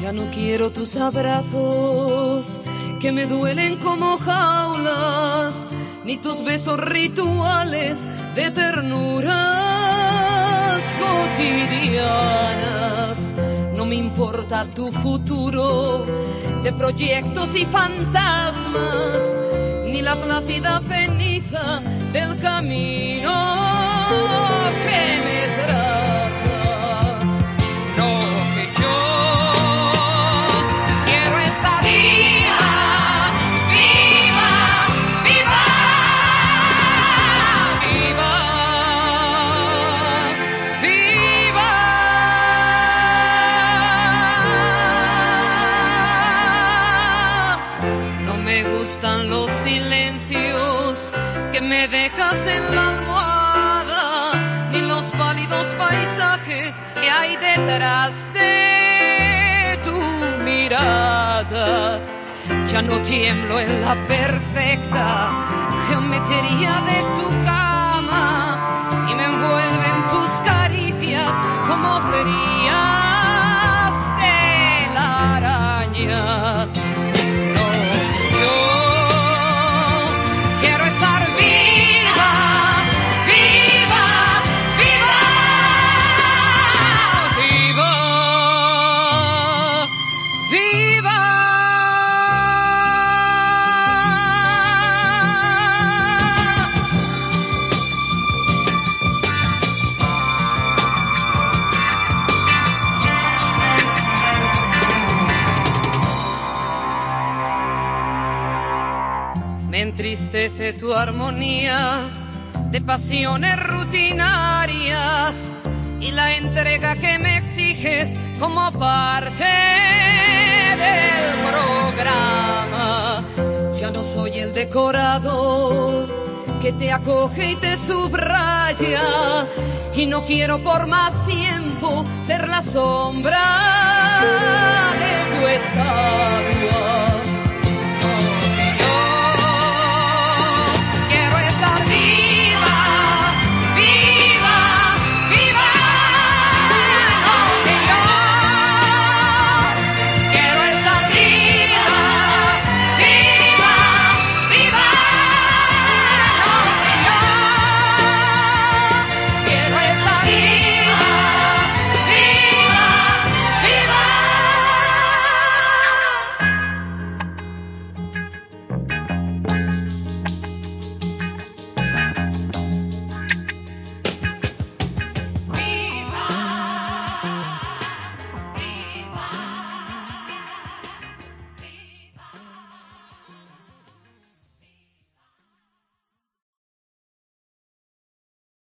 Ya no quiero tus abrazos que me duelen como jaulas, ni tus besos rituales de ternuras cotidianas. Me importa tu futuro. De proyectos y fantasmas, ni la plácida ceniza del camino me dejas en la almohada, ni los pálidos paisajes que hay detrás de tu mirada. Ya no tiemblo en la perfecta geometría de tu cama y me envuelven tus caricias como frías entristece tu armonía de pasiones rutinarias y la entrega que me exiges como parte del programa. Ya no soy el decorado que te acoge y te subraya y no quiero por más tiempo ser la sombra de tu estado.